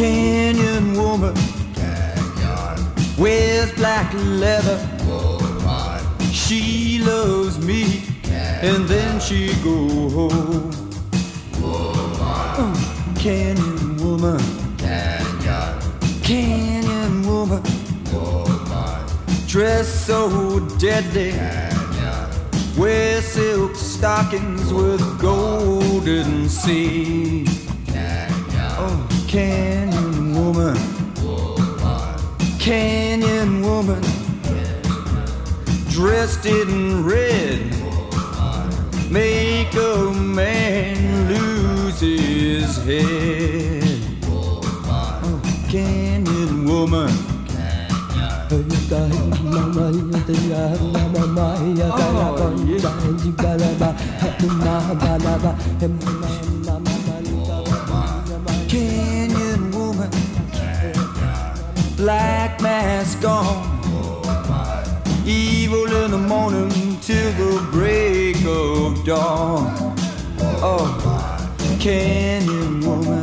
Canyon woman. Wears black leather. She loves me, and then she go home. Uh, Canyon woman, Canyon. Woman, dress so deadly. Wear silk stockings with golden seeds. Oh, Canyon woman, Canyon woman, dressed in red, make a man lose his head. Oh, Canyon woman. Oh, canyon oh, black mask on, evil in the morning till the break of dawn. Oh, Canyon woman,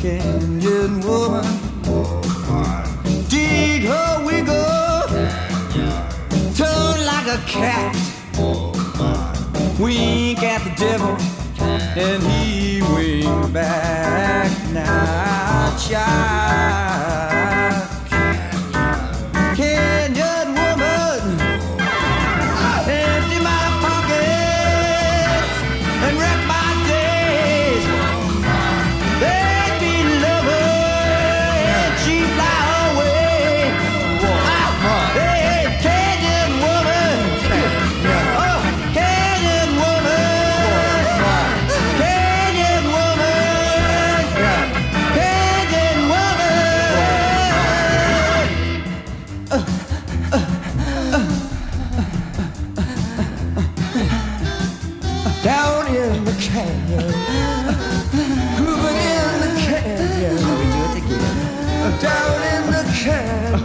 Canyon woman, dig her wiggle, turn like a cat, wink at the devil, and he wink back in the canyon, grooving in the canyon. we do it again. Down in the canyon,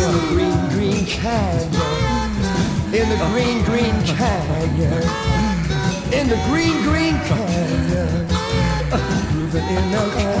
in the green, green canyon, in the green, green canyon, in the green, green canyon, grooving in the canyon.